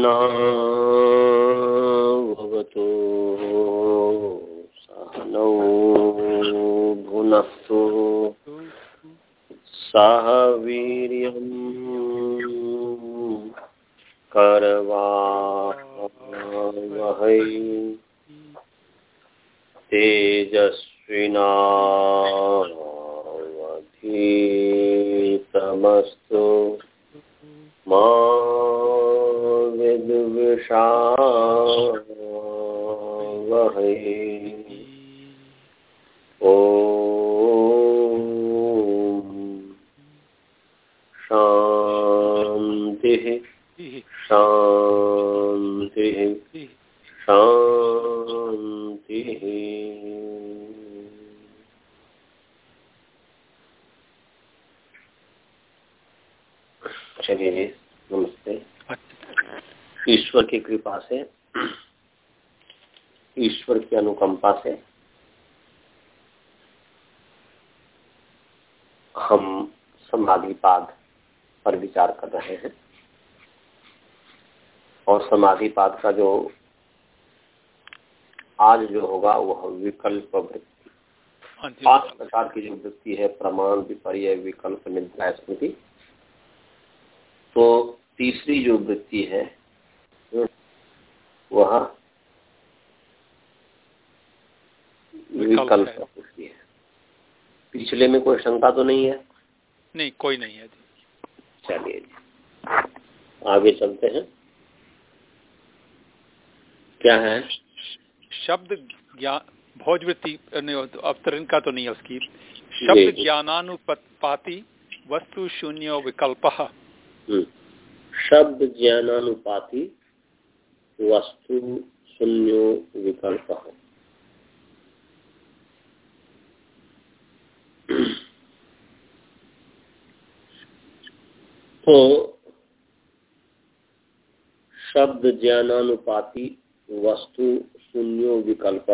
No. शान्तिः शान्तिः शान्तिः चलिए नमस्ते। ईश्वर की कृपा से ईश्वर की अनुकंपा से हम समाधिपाद पर विचार कर रहे हैं। और समाधिपाद का जो आज जो होगा वह विकल्प वृत्ति। पाँच प्रकार की जो वृत्ति है प्रमाण विपर्य विकल्प निद्रा स्मृति। तो तीसरी जो वृत्ति है वह विकल्प वृत्ति है। पिछले में कोई शंका तो नहीं है? नहीं कोई नहीं है चलिए आगे चलते हैं। क्या है? शब्द ज्ञान भोजवृत्ति अवतरण का तो नहीं है उसकी। शब्द ज्ञानानुपाति वस्तु शून्य विकल्प। शब्द ज्ञानानुपाति वस्तु शून्यो विकल्प। तो शब्द ज्ञानानुपाति वस्तु शून्यो विकल्प।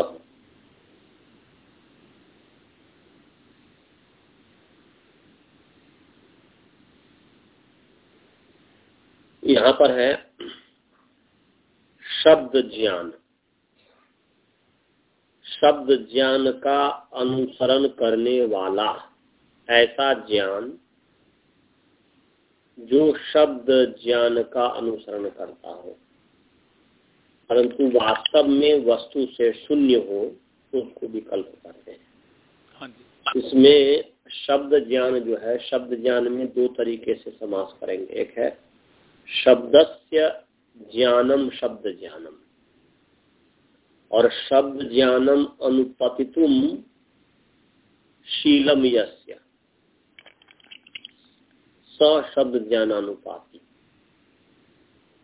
यहाँ पर है शब्द ज्ञान। शब्द ज्ञान का अनुसरण करने वाला ऐसा ज्ञान जो शब्द ज्ञान का अनुसरण करता हो। परंतु वास्तव में वस्तु से शून्य हो तो उसको विकल्प करते हैं। हाँ इसमें शब्द ज्ञान जो है शब्द ज्ञान में दो तरीके से समास करेंगे। एक है शब्दस्य ज्ञानम शब्द ज्ञानम। और शब्द ज्ञानम अनुपतितुम शीलम यस्य। शब्द ज्ञान ज्ञानानुपाति।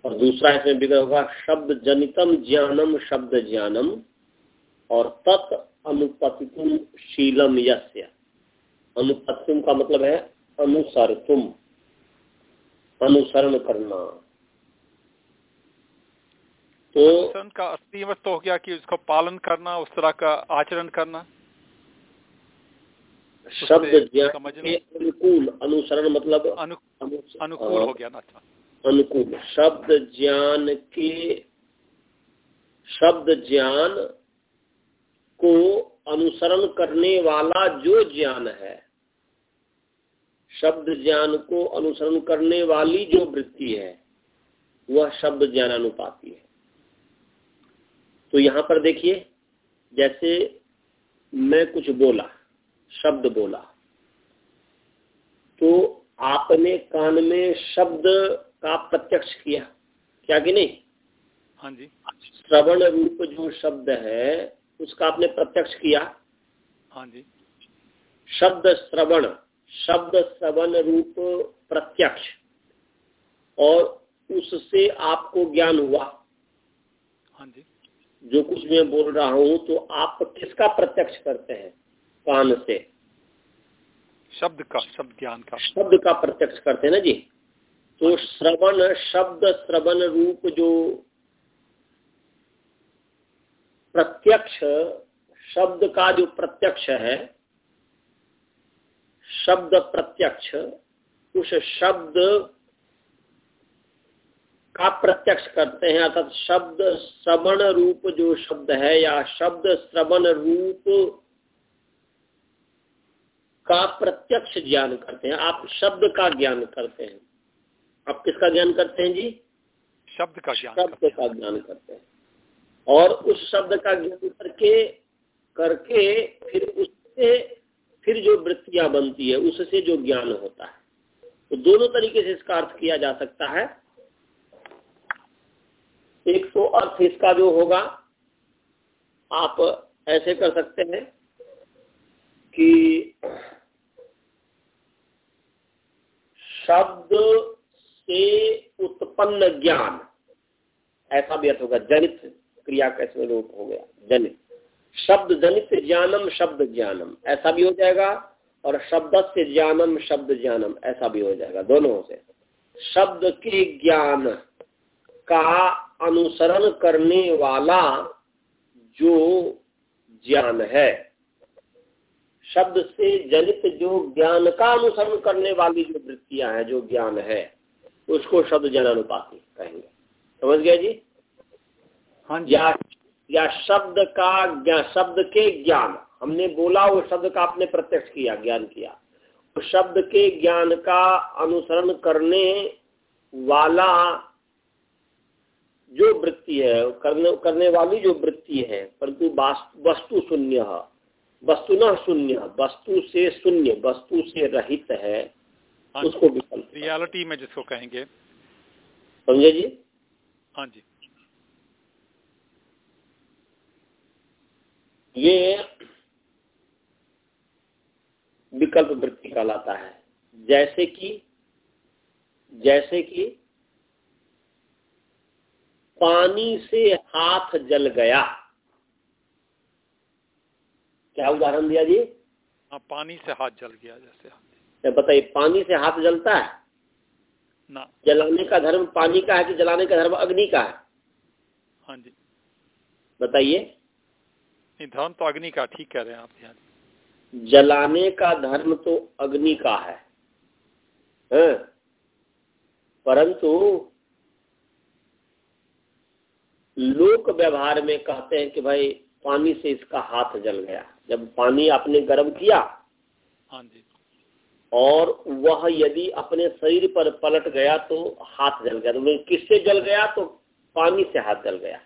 और दूसरा इसमें विग्रह होगा, शब्द जनितम ज्ञानम, शब्द ज्ञानम, और तत् अनुपतितुम शीलम यस्य। अनुपतितुम का मतलब है अनुसर तुम अनुसरण करना। तो का असली तो हो गया कि उसको पालन करना, उस तरह का आचरण करना। शब्द ज्ञान अनुकूल अनुसरण मतलब अनु, अनुकूल हो। गया ना अच्छा। अनुकूल। शब्द ज्ञान के शब्द ज्ञान को अनुसरण करने वाला जो ज्ञान है शब्द ज्ञान को अनुसरण करने वाली जो वृत्ति है वह शब्द ज्ञान अनुपाती है। तो यहाँ पर देखिए जैसे मैं कुछ बोला शब्द बोला। तो आपने कान में शब्द का प्रत्यक्ष किया क्या कि नहीं? हाँ जी। श्रवण रूप जो शब्द है उसका आपने प्रत्यक्ष किया? हाँ जी। शब्द श्रवण शब्द श्रवण रूप प्रत्यक्ष और उससे आपको ज्ञान हुआ। हाँ जी। जो कुछ मैं बोल रहा हूँ तो आप किसका प्रत्यक्ष करते हैं? कान से। शब्द का शब्द ज्ञान का। शब्द का प्रत्यक्ष करते हैं ना जी? तो श्रवण शब्द श्रवण रूप जो प्रत्यक्ष शब्द का जो प्रत्यक्ष है शब्द प्रत्यक्ष उस शब्द का प्रत्यक्ष करते हैं अर्थात शब्द श्रवण रूप जो शब्द है या शब्द श्रवण रूप का प्रत्यक्ष ज्ञान करते हैं। आप शब्द का ज्ञान करते हैं। आप किसका ज्ञान करते हैं जी? शब्द का ज्ञान शब्द का ज्ञान करते हैं। और उस शब्द का ज्ञान करके करके फिर उससे फिर जो वृत्तियाँ बनती है उससे जो ज्ञान होता है। तो दोनों तरीके से इसका अर्थ किया जा सकता है। एक तो अर्थ इसका जो होगा आप ऐसे कर सकते हैं कि शब्द से उत्पन्न ज्ञान। ऐसा भी अर्थ होगा जनित क्रिया कैसे रूप हो गया, जनित। शब्द जनित, ज्ञानम शब्द ज्ञानम। ऐसा भी हो जाएगा और शब्द से ज्ञानम, शब्द ज्ञानम। ऐसा भी हो जाएगा, दोनों से। शब्द के ज्ञान का अनुसरण करने वाला जो ज्ञान है। शब्द से जनित जो ज्ञान का अनुसरण करने वाली जो वृत्तियाँ हैं जो ज्ञान है उसको शब्द जन ज्ञानानुपाति कहेंगे। समझ गया जी? हाँ या या शब्द का ज्ञान शब्द के ज्ञान हमने बोला वो शब्द का आपने प्रत्यक्ष किया ज्ञान किया। उस शब्द के ज्ञान का अनुसरण करने वाला जो वृत्ति है करने करने वाली जो वृत्ति है परंतु वस्तु शून्य वस्तु न शून्य वस्तु से शून्य वस्तु से रहित है हाँ उसको विकल्प। रियलिटी में जिसको कहेंगे। समझे जी? हाँ जी। ये विकल्प वृत्ति कहलाता है। जैसे कि जैसे कि पानी से हाथ जल गया। क्या उदाहरण दिया जी? हाँ पानी से हाथ जल गया जैसे तो बताइए पानी से हाथ जलता है? ना। जलाने का धर्म पानी का है कि जलाने का धर्म अग्नि का है? हाँ जी। बताइए। धर्म तो अग्नि का ठीक कह रहे हैं आप यहाँ। जलाने का धर्म तो अग्नि का है, है? परंतु लोक व्यवहार में कहते हैं कि भाई पानी से इसका हाथ जल गया। जब पानी आपने गर्म किया हाँ जी। और वह यदि अपने शरीर पर पलट गया तो हाथ जल गया। तो किससे जल गया? तो पानी से हाथ जल गया।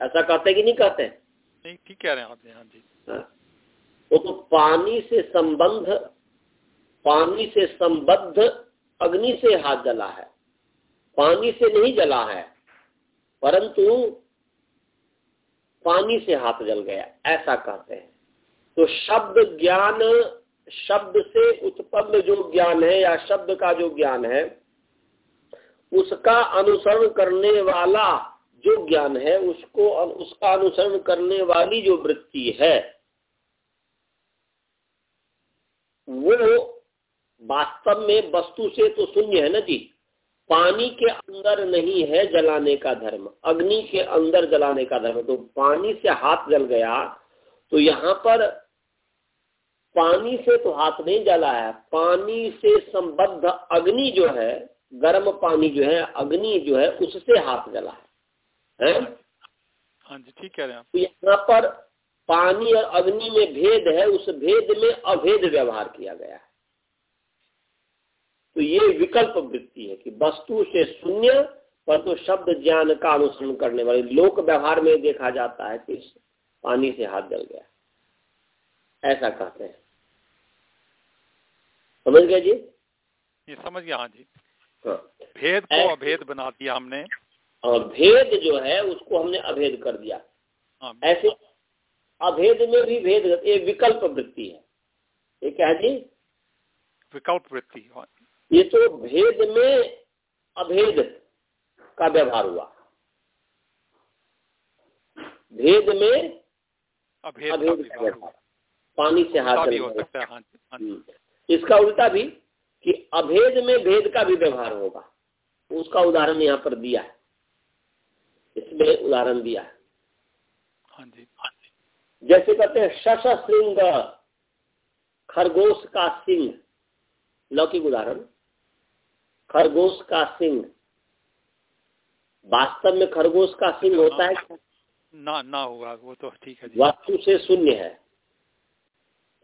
ऐसा कहते कि नहीं कहते? नहीं ठीक कह रहे हैं आप हाँ जी। हाँ। वो तो पानी से संबंध पानी से संबद्ध अग्नि से हाथ जला है। पानी से नहीं जला है परंतु पानी से हाथ जल गया। ऐसा कहते हैं। तो शब्द ज्ञान, शब्द से उत्पन्न जो ज्ञान है या शब्द का जो ज्ञान है, उसका अनुसरण करने वाला जो ज्ञान है, उसको उसका अनुसरण करने वाली जो वृत्ति है, वो वास्तव में वस्तु से तो शून्य है ना जी? पानी के अंदर नहीं है जलाने का धर्म, अग्नि के अंदर जलाने का धर्म। तो पानी से हाथ जल गया तो यहाँ पर पानी से तो हाथ नहीं जला है पानी से संबद्ध अग्नि जो है गर्म पानी जो है अग्नि जो है उससे हाथ जला है। हैं? हाँ जी ठीक कह रहे हैं तो यहाँ पर पानी और अग्नि में भेद है उस भेद में अभेद व्यवहार किया गया है। तो ये विकल्प वृत्ति है कि वस्तु से शून्य पर तो शब्द ज्ञान का अनुसरण करने वाले लोक व्यवहार में देखा जाता है कि पानी से हाथ जल गया। ऐसा कहते हैं। समझ गया जी? ये समझ गया हाँ जी। हाँ। भेद को अभेद बना दिया हमने। और भेद जो है उसको हमने अभेद कर दिया। हाँ। ऐसे अभेद में भी भेद ये विकल्प वृत्ति है। ये क्या है जी? विकल्प वृत्ति ये तो भेद में अभेद का व्यवहार हुआ। भेद में अभेद, व्यवहार पानी से हाथ हो सकता है हाँ, हाँ। हम्म। इसका उल्टा भी कि अभेद में भेद का भी व्यवहार होगा। उसका उदाहरण यहाँ पर दिया है। इसमें उदाहरण दिया है। हाँ जी जैसे कहते हैं शश सिंह खरगोश का सिंह। लौकिक उदाहरण। खरगोश का सिंह। वास्तव में खरगोश का सिंह होता है ना ना होगा वो तो ठीक है वस्तु से शून्य है।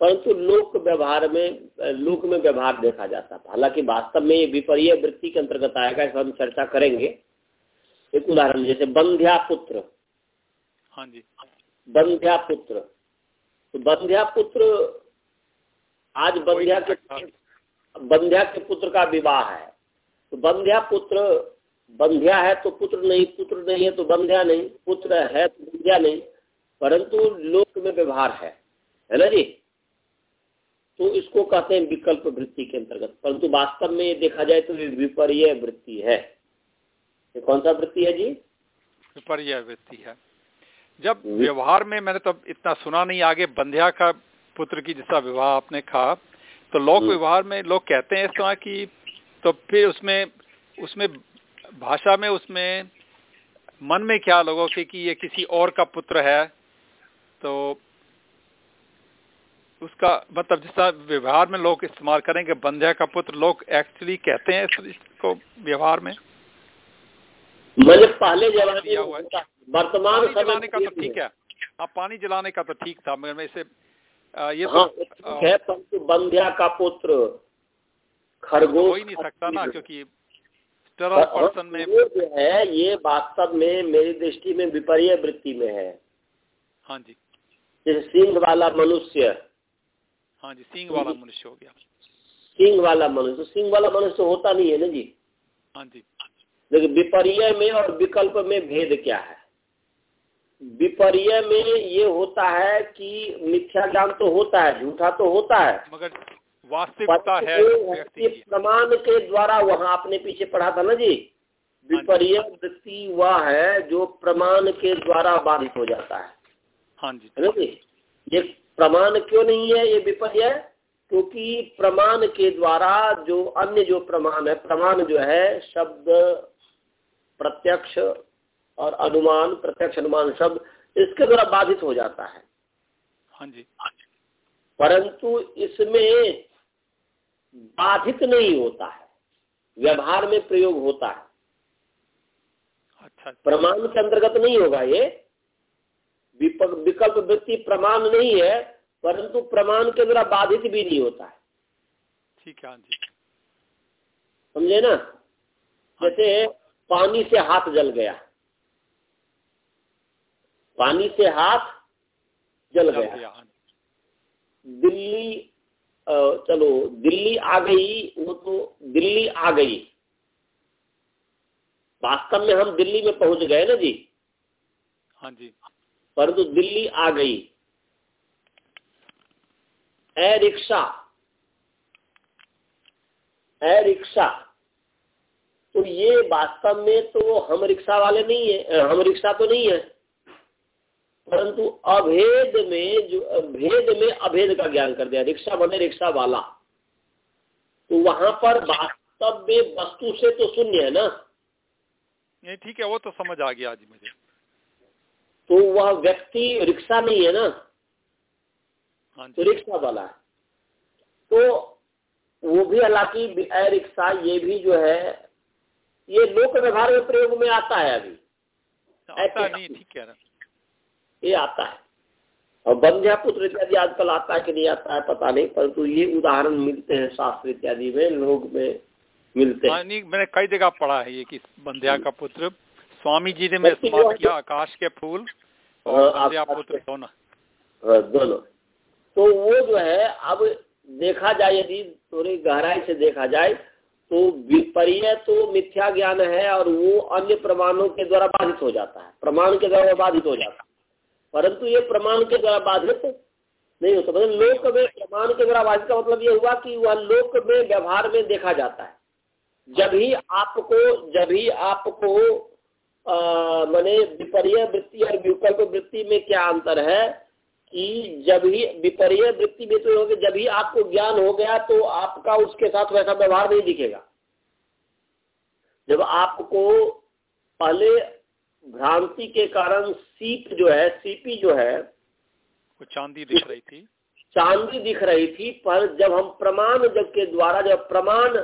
परंतु लोक व्यवहार में लोक में व्यवहार देखा जाता था। हालाँकि वास्तव में ये विपर्य वृत्ति के अंतर्गत आएगा इस हम चर्चा करेंगे। एक उदाहरण जैसे बंध्या पुत्र हाँ जी। बंध्या पुत्र तो बंध्या पुत्र आज बंध्या के बंध्या के पुत्र का विवाह है। तो बंध्या पुत्र बंध्या है तो पुत्र नहीं पुत्र नहीं है तो बंध्या नहीं पुत्र है तो बंध्या नहीं परंतु लोक में व्यवहार है है ना जी? तो इसको कहते हैं विकल्प वृत्ति के अंतर्गत। परंतु वास्तव में ये देखा जाए तो विपर्य वृत्ति है। ये कौन सा वृत्ति है जी? विपर्य वृत्ति है। जब व्यवहार में मैंने तो इतना सुना नहीं आगे बंध्या का पुत्र की जिसका विवाह आपने कहा तो लोक हम्म। व्यवहार में लोग कहते हैं इस तरह की तो फिर उसमें उसमें भाषा में उसमें मन में क्या लोगों के कि ये किसी और का पुत्र है तो उसका मतलब जिस तरह व्यवहार में लोग इस्तेमाल करेंगे बंध्या का पुत्र लोग एक्चुअली कहते हैं इसको व्यवहार में। मैंने पहले जमाने वर्तमान जलाने का तो ठीक है। हाँ। पानी जलाने का तो ठीक था मगर मैं इसे ये तो हाँ, है परंतु बंध्या का पुत्र खरगोश हो ही नहीं सकता ना क्योंकि पर्सन में जो है ये वास्तव में मेरी दृष्टि में विपर्य वृत्ति में है। हाँ जी। जैसे सिंह वाला मनुष्य। हाँ जी सिंह वाला मनुष्य हो गया। सिंह वाला मनुष्य सिंह वाला मनुष्य होता नहीं है ना जी? हाँ जी। लेकिन विपर्य में और विकल्प में भेद क्या है? विपर्य में ये होता है कि मिथ्या ज्ञान तो होता है झूठा तो होता है। मगर वास्तविकता है प्रमाण के द्वारा वहाँ आपने पीछे पढ़ा था ना जी? हाँ विपर्य वृत्ति वह है जो प्रमाण के द्वारा बाधित हो जाता है। हाँ जी। है ना जी? ये प्रमाण क्यों नहीं है ये विपर्य? क्योंकि प्रमाण के द्वारा जो अन्य जो प्रमाण है प्रमाण जो है शब्द प्रत्यक्ष और अनुमान प्रत्यक्ष अनुमान शब्द इसके द्वारा बाधित हो जाता है। हाँ जी। परंतु इसमें बाधित नहीं होता है व्यवहार में प्रयोग होता है। अच्छा प्रमाण के अंतर्गत नहीं होगा ये। विकल्प वृत्ति प्रमाण नहीं है परंतु प्रमाण के द्वारा बाधित भी नहीं होता है। ठीक है हाँ जी। समझे ना? हाँ जैसे पानी से हाथ जल गया। पानी से हाथ जल गया। हाँ दिल्ली चलो दिल्ली आ गई वो तो दिल्ली आ गई। वास्तव में हम दिल्ली में पहुँच गए ना जी? हाँ जी। परंतु तो दिल्ली आ गई। ए रिक्शा ए रिक्शा तो ये वास्तव में तो हम रिक्शा वाले नहीं है हम रिक्शा तो नहीं है। परंतु अभेद में जो भेद में अभेद का ज्ञान कर दिया रिक्शा बने रिक्शा वाला। तो वहाँ पर वास्तव में वस्तु से तो शून्य है ना? नहीं ठीक है वो तो समझ आ गया आज मुझे। तो वह व्यक्ति रिक्शा नहीं है ना? हाँ तो रिक्शा वाला है। तो वो भी हालाँकि रिक्शा ये भी जो है ये लोक व्यवहार में प्रयोग में आता है अभी। आता नहीं ठीक है ये आता है। और बंध्या पुत्र इत्यादि आजकल आता है कि नहीं आता है पता नहीं परंतु ये उदाहरण मिलते हैं शास्त्र इत्यादि में लोग में मिलते हैं। मैंने कई जगह पढ़ा है ये कि बंध्या का पुत्र स्वामी जी ने किया आकाश के फूल और हाँ, पुत्र दोनों। हाँ, दोनों। तो वो जो है अब देखा जाए यदि थोड़ी गहराई से देखा जाए तो विपर्य तो मिथ्या ज्ञान है और वो अन्य प्रमाणों के द्वारा बाधित हो जाता है। प्रमाण के द्वारा बाधित हो जाता है। परंतु ये प्रमाण के द्वारा बाधित नहीं होता मतलब लोक में प्रमाण के द्वारा बाधित का मतलब ये हुआ कि वह लोक में व्यवहार में देखा जाता है। जब ही आपको, जब ही आपको मैंने विपर्य वृत्ति और विकल्प वृत्ति में क्या अंतर है कि जब ही विपर्य वृत्ति में तो होगी जब ही आपको ज्ञान हो गया तो आपका उसके साथ वैसा व्यवहार नहीं दिखेगा। जब आपको पहले भ्रांति के कारण सीप जो है सीपी जो है वो चांदी दिख रही थी। चांदी दिख रही थी पर जब हम प्रमाण जब के द्वारा जब प्रमाण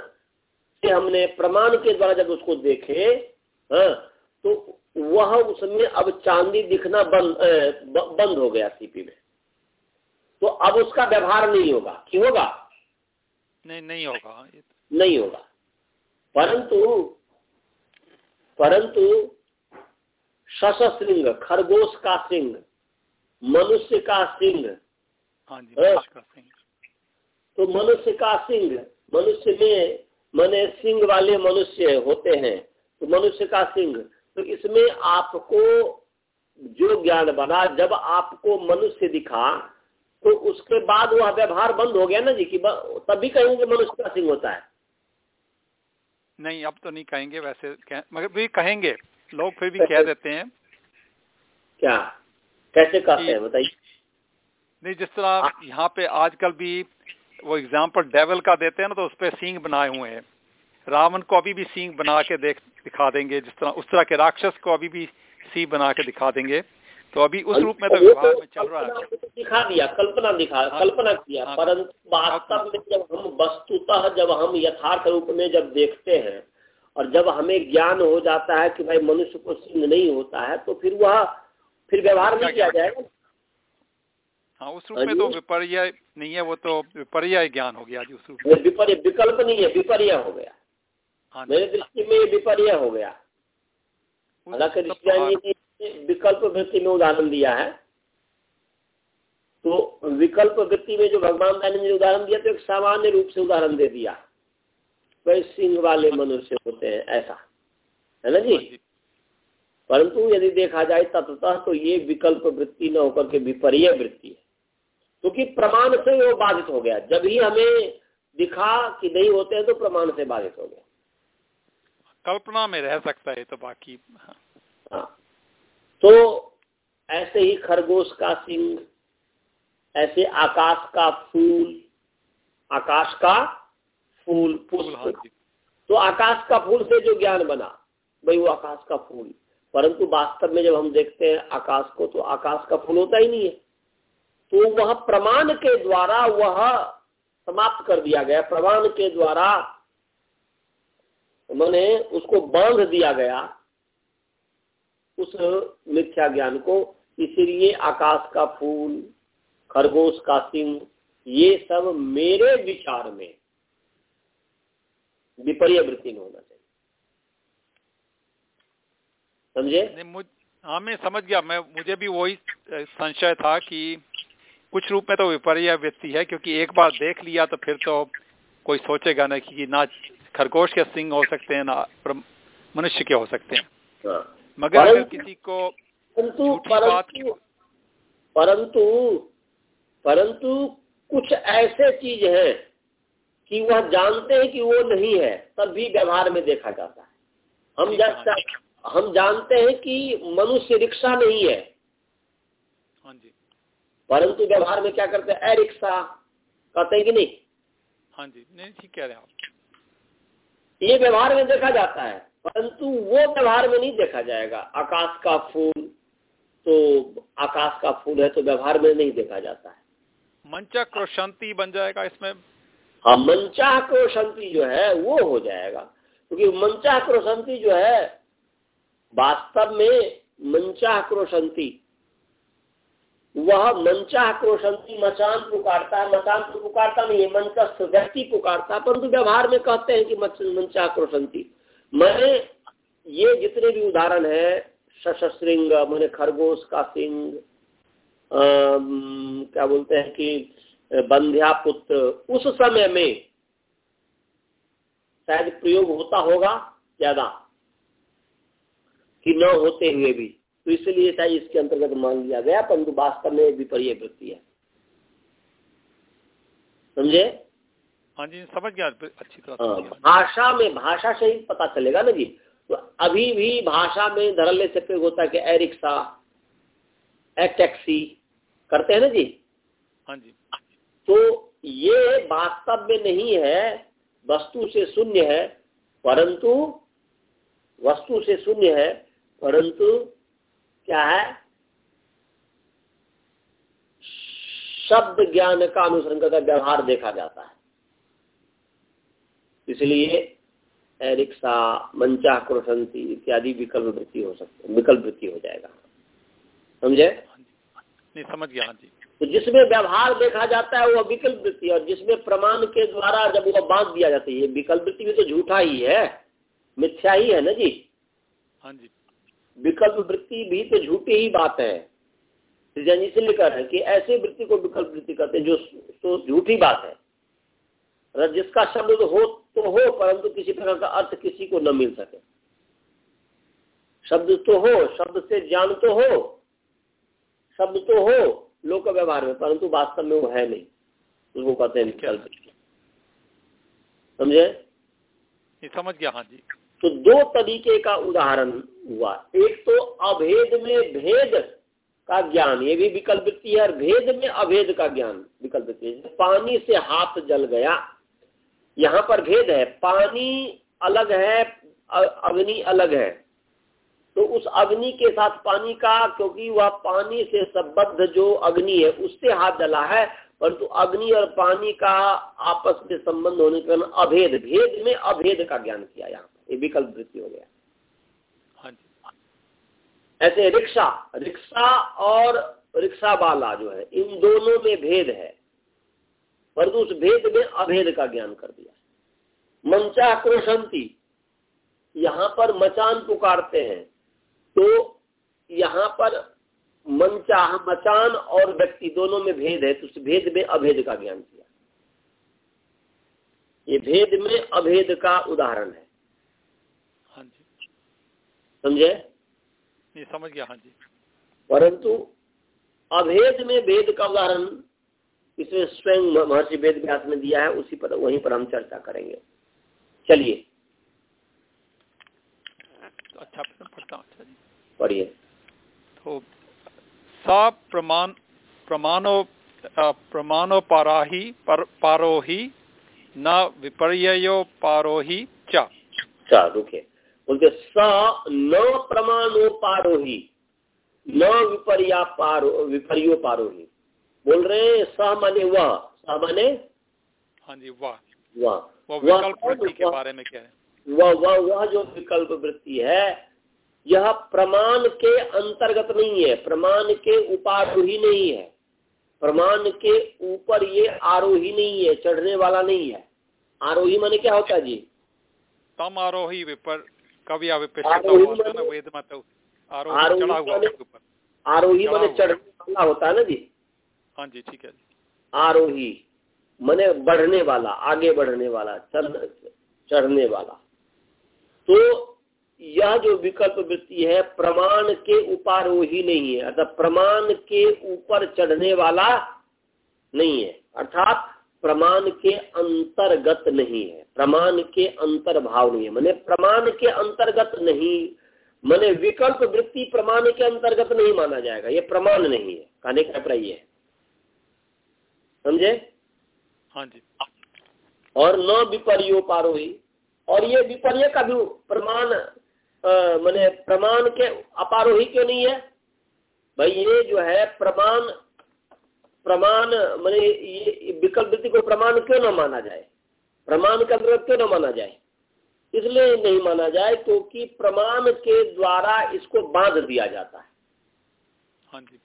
से हमने प्रमाण के द्वारा जब उसको देखे हाँ तो वह उसमें अब चांदी दिखना बंद बंद हो गया सीपी में। तो अब उसका व्यवहार नहीं होगा। क्यों होगा? नहीं नहीं होगा। तो- नहीं होगा। परंतु परंतु सशस्त्रिंग खरगोश का सिंह मनुष्य का सिंह। हाँ मनुष्य का सिंह। तो मनुष्य का सिंह मनुष्य में मने सिंह वाले मनुष्य होते हैं तो मनुष्य का सिंह। तो इसमें आपको जो ज्ञान बना जब आपको मनुष्य दिखा तो उसके बाद वह व्यवहार बंद हो गया ना जी कि तभी कहेंगे मनुष्य का सिंह होता है। नहीं अब तो नहीं कहेंगे वैसे कह, मगर भी कहेंगे। लोग फिर भी कह देते हैं। क्या? कैसे कहते हैं बताइए। नहीं जिस तरह यहाँ पे आजकल भी वो एग्ज़ाम्पल डेवल का देते हैं ना तो उस पर सींग बनाए हुए हैं। रावण को अभी भी सींग बना के देख दिखा देंगे जिस तरह उस तरह के राक्षस को अभी भी सी बना के दिखा देंगे। तो अभी उस रूप में तो व्यवहार में चल रहा है। दिखा दिया कल्पना दिखा हाँ, कल्पना किया हाँ, परंतु वास्तव में जब हम वस्तुतः जब हम यथार्थ रूप में जब देखते हैं और जब हमें ज्ञान हो जाता है कि भाई मनुष्य को सिंह नहीं होता है तो फिर वह फिर व्यवहार नहीं किया जाएगा। हाँ? उस रूप में तो विपर्य नहीं है वो तो विपर्य ज्ञान हो गया जी उस रूप में। विपर्य विकल्प नहीं है विपर्य हो गया। हाँ मेरे दृष्टि में विपर्य हो गया। हालाँकि विकल्प वृत्ति में उदाहरण दिया है। तो विकल्प वृत्ति में जो भगवान ने उदाहरण दिया तो एक सामान्य रूप से उदाहरण दे दिया। वही सिंह वाले मनुष्य होते हैं ऐसा। है ना जी? हाँ परंतु यदि देखा जाए तत्वतः तो ये विकल्प वृत्ति न होकर के विपर्य वृत्ति है। क्योंकि तो प्रमाण से वो बाधित हो गया। जब ही हमें दिखा कि नहीं होते हैं तो प्रमाण से बाधित हो गया। कल्पना में रह सकता है तो बाकी। हाँ, हाँ। तो ऐसे ही खरगोश का सिंह ऐसे आकाश का फूल आकाश का फूल पुष्प तो आकाश का फूल से जो ज्ञान बना भाई वो आकाश का फूल। परंतु वास्तव में जब हम देखते हैं आकाश को तो आकाश का फूल होता ही नहीं है। तो वह प्रमाण के द्वारा वह समाप्त कर दिया गया। प्रमाण के द्वारा मैंने उसको बाँध दिया गया उस मिथ्या ज्ञान को। इसीलिए आकाश का फूल खरगोश का सिंह ये सब मेरे विचार में विपर्य वृत्ति में होना चाहिए। समझे? हाँ मैं समझ गया। मैं मुझे भी वही संशय था कि कुछ रूप में तो विपर्य व्यक्ति है क्योंकि एक बार देख लिया तो फिर तो कोई सोचेगा ना कि ना खरगोश के सिंह हो सकते हैं ना मनुष्य के हो सकते हैं। हाँ। मगर अगर किसी को परंतु परंतु परंतु परंतु कुछ ऐसे चीज़ है कि वह जानते हैं कि वो नहीं है तब भी व्यवहार में देखा जाता है। हम जैसा हम जानते हैं कि मनुष्य रिक्शा नहीं है। हाँ जी। परंतु व्यवहार में क्या करते हैं? रिक्शा कहते हैं कि नहीं? हाँ जी। नहीं ठीक कह रहे हैं आप। ये व्यवहार में देखा जाता है परंतु वो व्यवहार में नहीं देखा जाएगा। आकाश का फूल तो आकाश का फूल है तो व्यवहार में नहीं देखा जाता है। मंचा क्रोशांति बन जाएगा इसमें। हाँ मंचा क्रोशांति जो है, वो हो जाएगा। क्योंकि तो मंचा क्रोशांति जो है, वास्तव में मंचा क्रोशांति वह मंचा क्रोशंती मचान पुकारता है, मचान तो पुकारता नहीं है, मंचस्थ व्यक्ति पुकारता है, परंतु व्यवहार में कहते हैं कि मंचा क्रोशंती मैंने ये जितने भी उदाहरण है, सशस्त्रिंग, मैंने खरगोश का सिंह क्या बोलते हैं कि बंध्या पुत्र उस समय में शायद प्रयोग होता होगा ज़्यादा कि न होते हुए भी। तो इसलिए शायद इसके अंतर्गत मान लिया गया परंतु वास्तव में विपर्य वृत्ति है। समझे? हाँ जी समझ गया अच्छी तरह हाँ, भाषा में भाषा से ही पता चलेगा ना जी। तो अभी भी भाषा में धरल्ले से प्रयोग होता है कि ए रिक्शा ए टैक्सी करते हैं ना जी? हाँ जी। तो ये वास्तव में नहीं है, वस्तु से शून्य है, परंतु, वस्तु से शून्य है, परंतु क्या है? शब्द ज्ञान का अनुसरण का व्यवहार देखा जाता है। इसलिए रिक्शा मंचा क्रोशंती इत्यादि विकल्प वृत्ति हो सकते, विकल्प वृत्ति हो जाएगा। समझे? नहीं, समझ गया हाँ जी। तो जिसमें व्यवहार देखा जाता है वो विकल्प वृत्ति और जिसमें प्रमाण के द्वारा जब वो बाँध दिया जाता है विकल्प वृत्ति भी तो झूठा ही है। मिथ्या ही है ना जी? हाँ जी। विकल्प वृत्ति भी तो झूठी ही बात है। इसलिए कह रहे हैं कि ऐसे वृत्ति को विकल्प वृत्ति कहते हैं जो तो झूठी बात है। जिसका शब्द तो हो तो हो परंतु किसी प्रकार का अर्थ किसी को न मिल सके। शब्द तो हो शब्द से ज्ञान तो हो शब्द तो हो लोक व्यवहार में परंतु वास्तव में वो है नहीं। उसको कहते हैं विकल्प। समझे? समझ गया हाँ जी। तो दो तरीके का उदाहरण हुआ। एक तो अभेद में भेद का ज्ञान ये भी विकल्प है और भेद में अभेद का ज्ञान विकल्प है पानी से हाथ जल गया यहाँ पर भेद है। पानी अलग है अग्नि अलग है। तो उस अग्नि के साथ पानी का क्योंकि वह पानी से संबद्ध जो अग्नि है उससे हाथ डला है परंतु अग्नि और पानी का आपस में संबंध होने के कारण अभेद भेद में अभेद का ज्ञान किया यहाँ ये विकल्प वृत्ति हो गया। हाँ ऐसे रिक्शा रिक्शा और रिक्शा वाला जो है इन दोनों में भेद है परंतु उस भेद में अभेद का ज्ञान कर दिया। मंचा क्रोशंती यहाँ पर मचान पुकारते हैं। पर मनचाह मचान और व्यक्ति दोनों में भेद है तो उस भेद में अभेद का ज्ञान किया। ये भेद में अभेद का उदाहरण है। हाँ जी। समझे? समझ गया हाँ जी। परंतु अभेद में भेद का उदाहरण इसमें स्वयं महर्षि वेद व्यास ने दिया है उसी पर वहीं पर हम चर्चा करेंगे। चलिए। अच्छा पढ़ता अच्छा पढ़िए। तो सा प्रमाण प्रमाणो प्रमाणोपाराही पर, पारोही न विपर्यो पारोही चा चा रुके बोलते स न प्रमाणोपारोही न विपर्या पारो विपर्यो पारोही बोल रहे हैं स माने वह। स माने हाँ जी वाह। वाह। वह विकल्प वृत्ति के बारे में क्या है। वह वह वह जो विकल्प वृत्ति है यह प्रमाण के अंतर्गत नहीं है प्रमाण के उपारोही नहीं है। प्रमाण के ऊपर ये आरोही नहीं है चढ़ने वाला नहीं है। आरोही माने क्या होता है जी? तम आरोही विपर कवि वेद मत आरोही माने चढ़ने वाला होता है ना जी? हाँ जी ठीक है आरोही माने बढ़ने वाला आगे बढ़ने वाला चढ़ने वाला। तो यह जो विकल्प वृत्ति है प्रमाण के उपारोही नहीं है। अर्थात प्रमाण के ऊपर चढ़ने वाला नहीं है। अर्थात प्रमाण के अंतर्गत नहीं है। प्रमाण के अंतर्भाव नहीं है। मैंने प्रमाण के अंतर्गत नहीं मैंने विकल्प वृत्ति प्रमाण के अंतर्गत नहीं माना जाएगा। ये प्रमाण नहीं है। कहने का अभिप्राय है। समझे? हाँ जी। और न विपर्यो पारोही और ये विपर्य का भी प्रमाण मैंने प्रमाण के अपारोही क्यों नहीं है? भाई ये जो है प्रमाण प्रमाण, मैंने ये विकल्प वृत्ति को प्रमाण क्यों ना माना जाए? प्रमाण का विरोध क्यों ना माना जाए? इसलिए नहीं माना जाए क्योंकि तो प्रमाण के द्वारा इसको बाँध दिया जाता है। हाँ जी।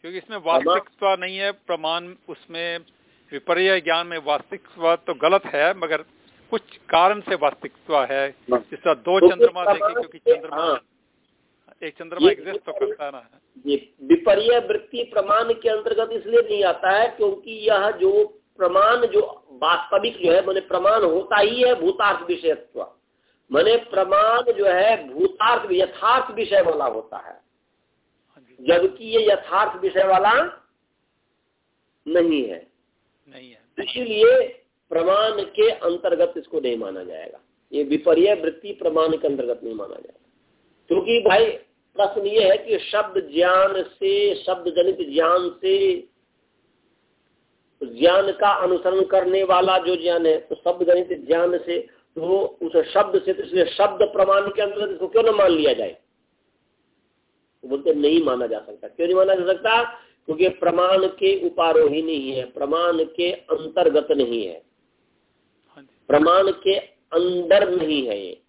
क्योंकि इसमें वास्तविकता नहीं है, प्रमाण उसमें विपर्य ज्ञान में वास्तविकता तो गलत है, मगर कुछ कारण से वास्तविकता है। हाँ। जिसका दो तो चंद्रमा देखे क्योंकि चंद्रमा हाँ। एक चंद्रमा एग्जिस्ट तो करता ना ये विपर्य वृत्ति प्रमाण के अंतर्गत इसलिए नहीं आता है क्योंकि यह जो प्रमाण जो वास्तविक जो है मैंने प्रमाण होता ही है भूतार्थ विषयत्व। मैंने प्रमाण जो है भूतार्थ यथार्थ विषय वाला होता है। हाँ जबकि ये यथार्थ विषय वाला नहीं है। नहीं है। इसीलिए प्रमाण के अंतर्गत इसको नहीं माना जाएगा। ये विपर्य वृत्ति प्रमाण के अंतर्गत नहीं माना जाएगा। क्योंकि भाई, प्रश्न ये है कि शब्द ज्ञान से शब्द जनित ज्ञान से, ज्ञान का अनुसरण करने वाला जो ज्ञान है तो शब्द जनित ज्ञान से तो उस शब्द से तो इसलिए शब्द प्रमाण के अंतर्गत इसको क्यों न मान लिया जाए? तो बोलते नहीं माना जा सकता। क्यों नहीं माना जा सकता? क्योंकि प्रमाण के उपारोही नहीं है, प्रमाण के अंतर्गत नहीं है। प्रमाण के अंदर नहीं है ये।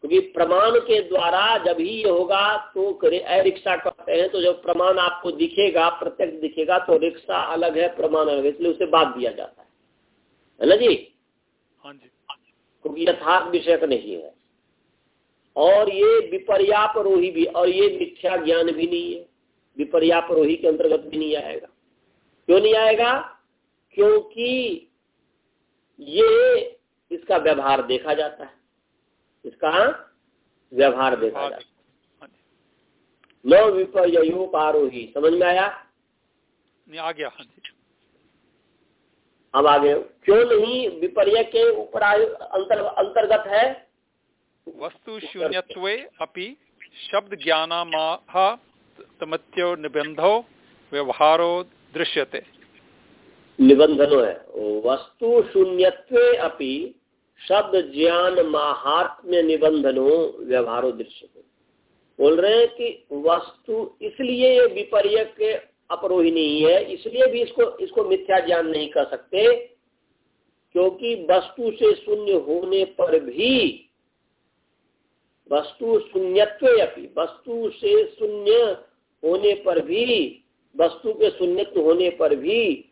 क्योंकि प्रमाण के द्वारा जब ही ये होगा तो रिक्शा कहते हैं तो जब प्रमाण आपको दिखेगा प्रत्यक्ष दिखेगा तो रिक्शा अलग है प्रमाण अलग है इसलिए उसे बात दिया जाता है। है ना जी? हाँ जी। क्योंकि यथार्थ विषय नहीं है। और ये विपर्याप रोही भी और ये मिथ्या ज्ञान भी नहीं है। विपर्याप रोही के अंतर्गत भी नहीं आएगा। क्यों नहीं आएगा? क्योंकि ये इसका व्यवहार देखा जाता है। इसका व्यवहार देखा जाता है। न विपर्योपारोही समझ में आया? आ गया हाँ अब आगे क्यों नहीं विपर्य के ऊपर अंतर अंतर्गत है? वस्तु शून्यत्व अपि शब्द ज्ञानामत्यो निबंधो व्यवहारो दृश्यते। निबंधनो है। वस्तु शून्यत्व अपि शब्द ज्ञान महात्म्य निबंधनो व्यवहारो दृश्य बोल रहे हैं कि वस्तु इसलिए ये विपर्य के अपरोही नहीं है, इसलिए भी इसको इसको मिथ्या ज्ञान नहीं कर सकते, क्योंकि वस्तु से शून्य होने पर भी वस्तु शून्यत्व वस्तु से शून्य होने पर भी, वस्तु के शून्यत्व होने पर भी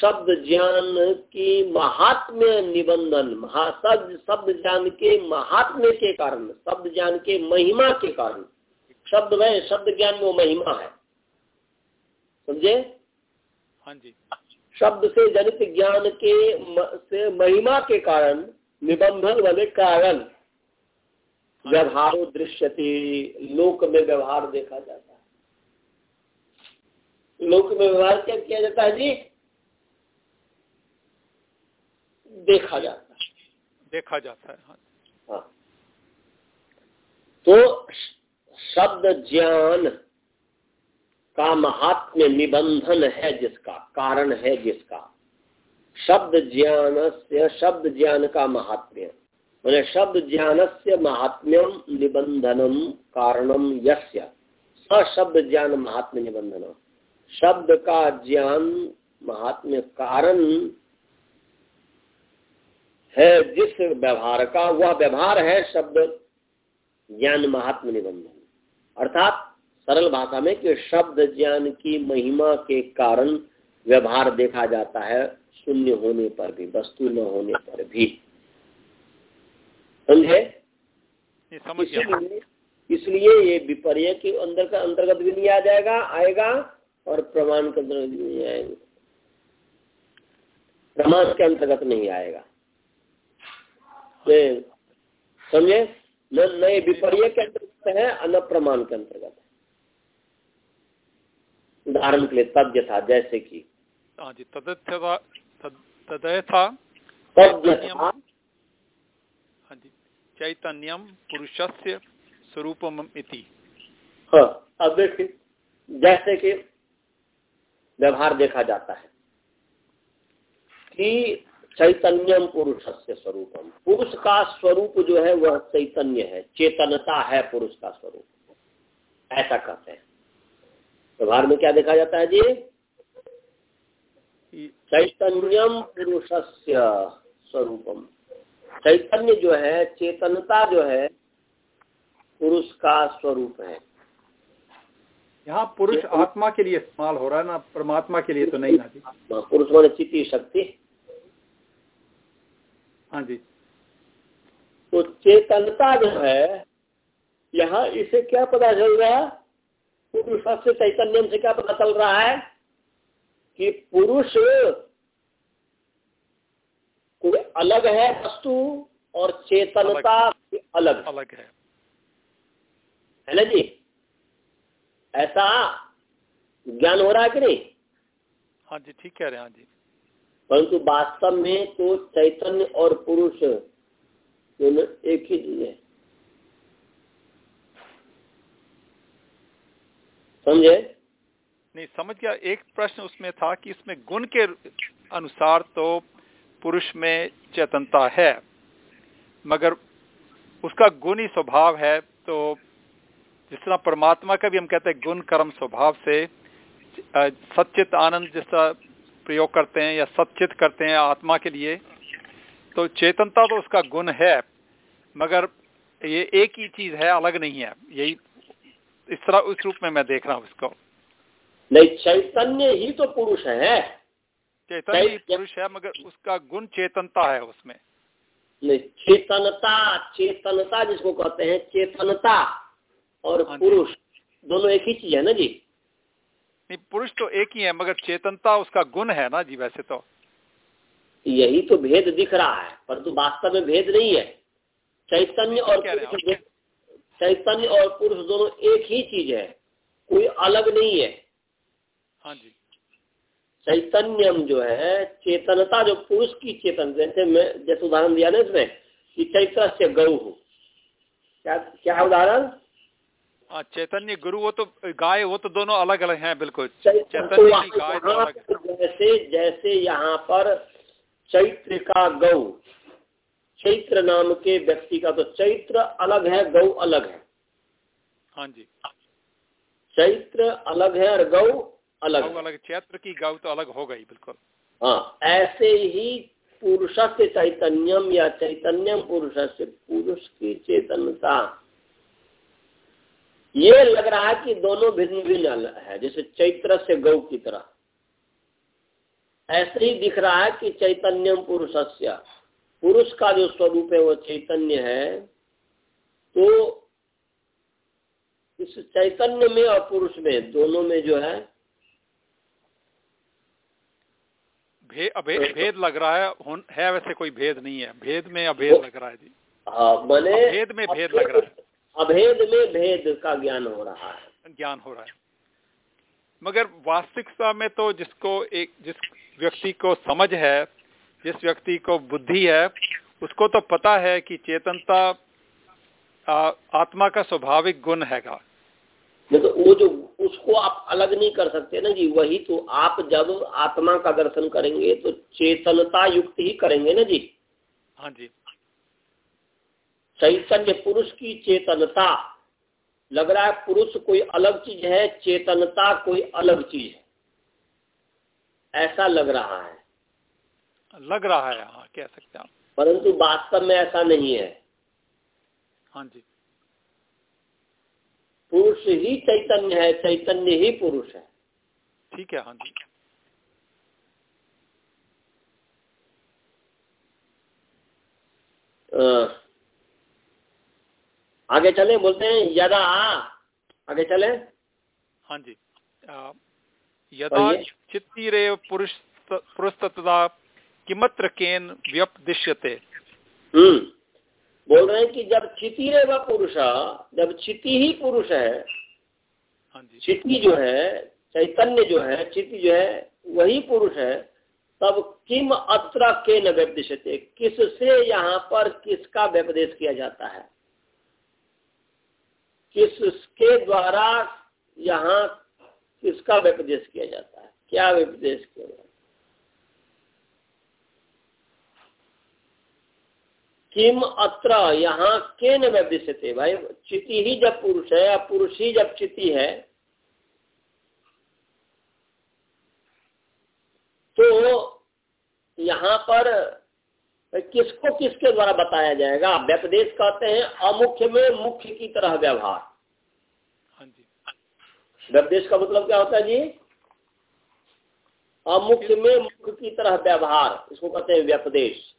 शब्द ज्ञान की महात्म्य निबंधन शब्द शब्द ज्ञान के महात्म्य के कारण शब्द ज्ञान के महिमा के कारण। शब्द में शब्द ज्ञान में वो महिमा है। समझे? हाँ जी। शब्द से जनित ज्ञान के म, से महिमा के कारण निबंधन वाले कारण व्यवहारो दृश्यति लोक में व्यवहार देखा जाता है। लोक में व्यवहार क्या किया जाता है जी? देखा जाता है। देखा जाता है हाँ, हाँ। तो शब्द ज्ञान का महात्म्य निबंधन है जिसका कारण है जिसका। शब्द ज्ञान से शब्द ज्ञान का महात्म्य। मैंने शब्द ज्ञान से महात्म्यम निबंधनम कारणम यस्य। शब्द ज्ञान महात्म्य निबंधन शब्द का ज्ञान महात्म्य कारण है जिस व्यवहार का वह व्यवहार है शब्द ज्ञान महात्म निबंधन। अर्थात सरल भाषा में कि शब्द ज्ञान की महिमा के कारण व्यवहार देखा जाता है शून्य होने पर भी वस्तु न होने पर भी। समझे? इसलिए इसलिए ये विपर्य के अंदर का अंतर्गत भी नहीं आ जाएगा आएगा और प्रमाण के अंतर्गत भी नहीं आएगा। प्रमाण के अंतर्गत नहीं आएगा। समझे? न नए विपर्य के अंतर्गत है न प्रमाण के अंतर्गत है। उदाहरण के लिए तद्य था जैसे कि। हाँ हाँ चैतन्यम पुरुषस्य स्वरूपम इति। हाँ अब देखिए जैसे कि व्यवहार देखा जाता है कि चैतन्यम पुरुष से स्वरूपम। पुरुष का स्वरूप जो है वह चैतन्य है। चेतनता है पुरुष का स्वरूप। ऐसा कहते हैं। व्यवहार में क्या देखा जाता है जी? चैतन्यम पुरुष से स्वरूपम। चैतन्य जो है चेतनता जो है पुरुष का स्वरूप है। यहाँ पुरुष आत्मा के लिए इस्तेमाल हो रहा है ना परमात्मा के लिए तो नहीं ना जी। हाँ, पुरुष मान चिति शक्ति। हाँ जी। तो चेतनता जो है यहाँ इसे क्या पता चल रहा है? पुरुष से चैतन्यम से क्या पता चल रहा है? कि पुरुष कोई अलग है वस्तु और चेतनता अलग अलग, अलग है। है ना जी? ऐसा ज्ञान हो रहा है कि नहीं? हाँ जी ठीक कह रहे हैं हाँ जी। परंतु वास्तव में तो चैतन्य और पुरुष दोनों एक ही चीज़ है। समझे? नहीं, समझ गया। एक प्रश्न उसमें था कि इसमें गुण के अनुसार तो पुरुष में चेतनता है, मगर उसका गुण ही स्वभाव है तो जिस तरह परमात्मा का भी हम कहते हैं गुण कर्म स्वभाव से सचित आनंद जैसा प्रयोग करते हैं या सचित करते हैं आत्मा के लिए तो चेतनता तो उसका गुण है मगर ये एक ही चीज़ है अलग नहीं है। यही इस तरह उस रूप में मैं देख रहा हूँ इसको। नहीं चैतन्य ही तो पुरुष है। चैतन्य ही पुरुष है मगर उसका गुण चेतनता है उसमें। नहीं चेतनता चेतनता जिसको कहते हैं चेतनता और हाँ पुरुष दोनों एक ही चीज़ है ना जी? नहीं पुरुष तो एक ही है मगर चेतनता उसका गुण है ना जी वैसे तो। यही तो भेद दिख रहा है परंतु तो वास्तव में भेद नहीं है। चैतन्य और पुरुष चैतन्य और पुरुष दोनों एक ही चीज़ है कोई अलग नहीं है। हाँ जी। चैतन्यम जो है चेतनता जो पुरुष की चेतन जैसे मैं जैसे उदाहरण दिया ना इसमें कि से गौ क्या क्या उदाहरण? हाँ चैतन्य गुरु वो तो गाय वो तो दोनों अलग अलग हैं बिल्कुल। चैतन्य की गाय तो अलग जैसे जैसे यहाँ पर चैत्र का गौ चैत्र नाम के व्यक्ति का तो चैत्र अलग है गौ अलग है। हाँ जी। चैत्र अलग है और गौ अलग अलग चैत्र की गौ तो अलग हो गई बिल्कुल। हाँ ऐसे ही पुरुष से चैतन्यम या चैतन्यम पुरुष से पुरुष की चेतनता ये लग रहा है कि दोनों भिन्न भिन्न है जैसे चैत्र से गौ की तरह। ऐसे ही दिख रहा है कि चैतन्यम पुरुष पुरुष का जो स्वरूप है वो चैतन्य है तो इस चैतन्य में और पुरुष में दोनों में जो है भे, अभे, भेद लग रहा है है वैसे कोई भेद नहीं है। भेद में अभेद लग रहा है जी। हाँ बने भेद में भेद लग रहा है। अभेद में भेद का ज्ञान हो रहा है। ज्ञान हो रहा है। मगर वास्तविकता में तो जिसको एक जिस व्यक्ति को समझ है जिस व्यक्ति को बुद्धि है उसको तो पता है कि चेतनता आत्मा का स्वाभाविक गुण हैगा। तो वो जो उसको आप अलग नहीं कर सकते ना जी वही तो आप जब आत्मा का दर्शन करेंगे तो चेतनता युक्त ही करेंगे ना जी। हाँ जी। चैतन्य पुरुष की चेतनता। लग रहा है पुरुष कोई अलग चीज़ है चेतनता कोई अलग चीज़ है। ऐसा लग रहा है। लग रहा है हाँ कह सकते हैं परंतु वास्तव में ऐसा नहीं है। हाँ जी। पुरुष ही चैतन्य है चैतन्य ही पुरुष है। ठीक है हाँ जी। आ, आगे चले बोलते हैं यदा आगे चले। हाँ जी। यदा चित्तीरे पुरुष पुरुष तथा किमत्र केन व्यपदिश्यते। हम्म। बोल रहे हैं कि जब चितिरे व पुरुष जब चिति ही पुरुष है हाँ चिति जो है चैतन्य जो है चिति जो है वही पुरुष है तब किम अत्र के न व्यपदिश्यते? किससे यहाँ पर किसका व्यपदेश किया जाता है? किसके द्वारा यहाँ किसका व्यपदेश किया जाता है? क्या व्यपदेश किया जाता है? किम अत्र यहाँ के न व्यपदिश्यते भाई, चिति ही जब पुरुष है या पुरुष ही जब चिति है तो यहाँ पर किसको किसके द्वारा बताया जाएगा? व्यपदेश कहते हैं अमुख्य में मुख्य की तरह व्यवहार। हाँ जी। व्यपदेश का मतलब क्या होता है जी? अमुख्य में मुख्य की तरह व्यवहार इसको कहते हैं व्यपदेश।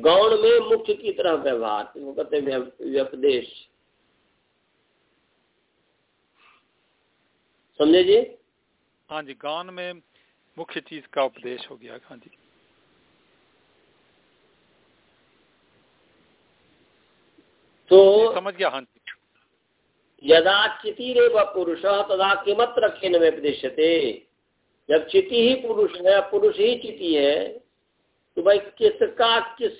गौण में मुख्य की तरह व्यवहार इसको कहते हैं व्यपदेश। समझे जी? हाँ जी गौण में मुख्य चीज़ का उपदेश हो गया हाँ जी। तो समझ गया हाँ यदा चिति व पुरुष तदा किमत्र खेन में जब चिति ही पुरुष है पुरुष ही चिति है तो भाई किसका किस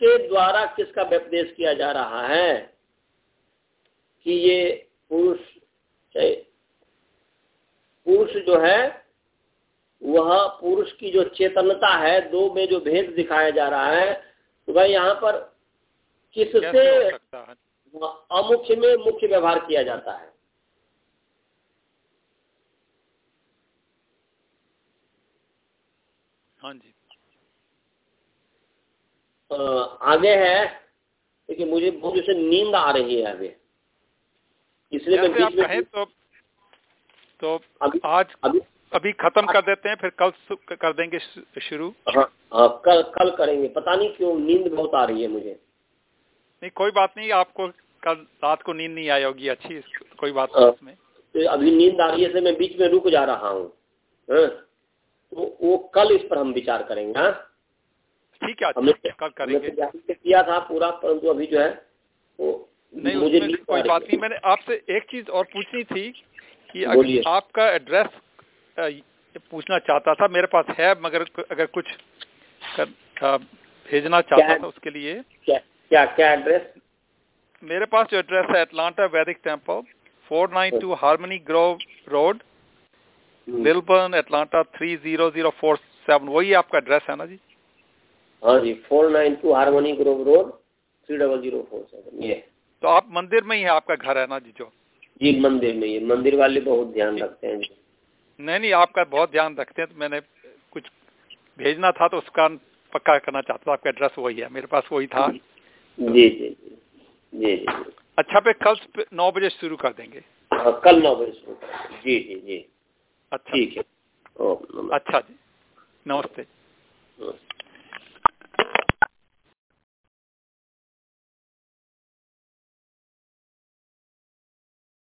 के द्वारा किसका व्यपदेश किया जा रहा है? कि ये पुरुष पुरुष जो है वह पुरुष की जो चेतनता है दो में जो भेद दिखाया जा रहा है तो भाई यहाँ पर किससे अमुख्य में मुख्य व्यवहार किया जाता है। हाँ जी। आगे है देखिए मुझे बहुत जैसे नींद आ रही है अभी इसलिए मैं बीच में तो तो अभी आज अभी अभी खत्म कर देते हैं फिर कल कर देंगे शुरू। हाँ हाँ कल कल करेंगे। पता नहीं क्यों नींद बहुत आ रही है मुझे। नहीं कोई बात नहीं आपको कल रात को नींद नहीं आई होगी अच्छी कोई बात हाँ। नहीं इसमें। तो अभी नींद आ रही है मैं बीच में रुक जा रहा हूँ हाँ? तो वो कल इस पर हम विचार करेंगे हाँ। ठीक है हमने अच्छा कल करेंगे। तो किया था पूरा परंतु अभी जो है वो नहीं मुझे कोई बात नहीं मैंने आपसे एक चीज़ और पूछनी थी कि। अगर आपका एड्रेस पूछना चाहता था मेरे पास है मगर अगर कुछ कर, भेजना चाहता था उसके लिए। क्या क्या एड्रेस मेरे पास जो एड्रेस है Atlanta Vedic temple four nine two harmony grove road Milburn Atlanta three zero zero four seven वही आपका एड्रेस है ना जी? हाँ जी four nine two harmony grove road three double zero four seven ये। तो आप मंदिर में ही है आपका घर है ना जी जो? जी मंदिर में ही मंदिर वाले बहुत ध्यान रखते हैं जी। नहीं नहीं आपका बहुत ध्यान रखते हैं। तो मैंने कुछ भेजना था तो उसका पक्का करना चाहता था आपका एड्रेस वही है मेरे पास वही था। जी जी जी। जी अच्छा पे कल नौ बजे शुरू कर देंगे। हाँ कल नौ बजे शुरू। जी जी जी। अच्छा। ठीक है। ओके अच्छा जी। नमस्ते।